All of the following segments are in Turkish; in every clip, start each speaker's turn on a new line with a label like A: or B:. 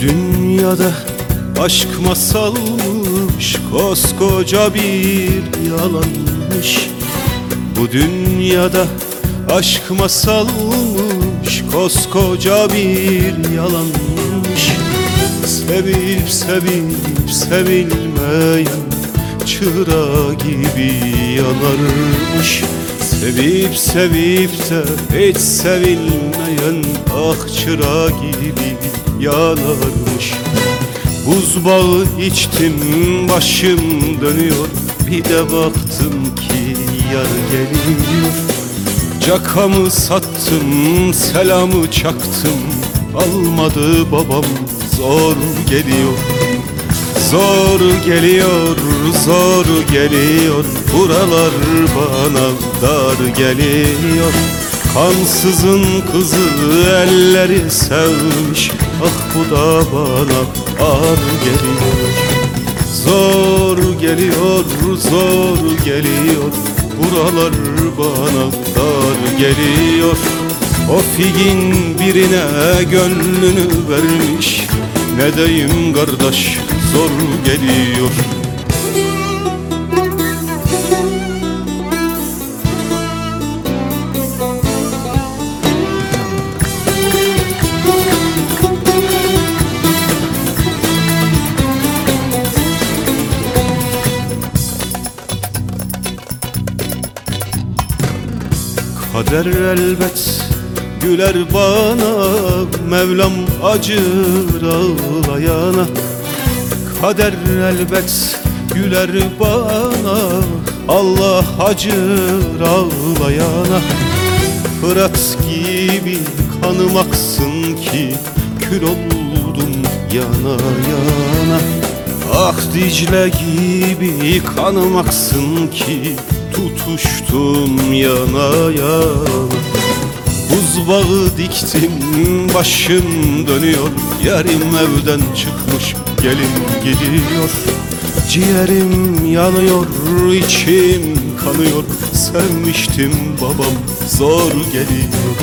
A: dünyada aşk masalmış Koskoca bir yalanmış. Bu dünyada aşk masalmış Koskoca bir yalanmış. Sevip sevip sevilmeyen Çıra gibi yanarmış. Sevip sevip de hiç sevilmeyen Ah çıra gibi yanarmış Buz bağı içtim başım dönüyor. Bir de baktım ki yar geliyor. Cakamı sattım selamı çaktım. Almadı babam zor geliyor. Zor geliyor, zor geliyor. Buralar bana dar geliyor Kansızın kızı elleri sevmiş. Ah bu da bana ağır geliyor. Zor geliyor, zor geliyor. Buralar bana dar geliyor. O figin birine gönlünü vermiş. Ne diyeyim kardeş zor geliyor Kader elbet güler bana Mevlam acır ağlayana. Kader elbet güler bana Allah acır ağlayana. Fırat gibi kanım aksın ki Kül oldum yana yana. Ah Dicle gibi kanım aksın ki Tutuştum yana yana. Buz bağı diktim başım dönüyor. Yarim evden çıkmış gelin gidiyor. Ciğerim yanıyor içim kanıyor. Sevmiştim babam zor geliyor.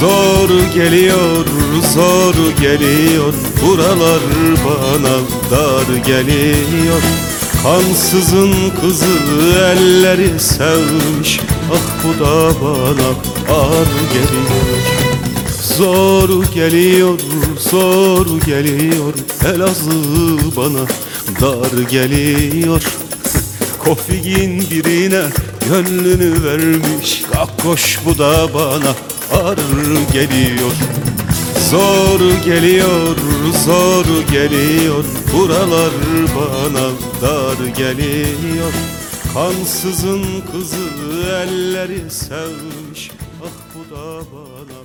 A: Zor geliyor, zor geliyor. Buralar bana dar geliyor Kansızın kızı elleri sevmiş. Ah bu da bana ağır geliyor. Zor geliyor, zor geliyor. Elazığ bana dar geliyor. Kofigin birine gönlünü vermiş. Kakkoş bu da bana ağır geliyor Zor geliyor, zor geliyor. Buralar bana dar geliyor. Kansızın kızı elleri sevmiş. Ah bu da bana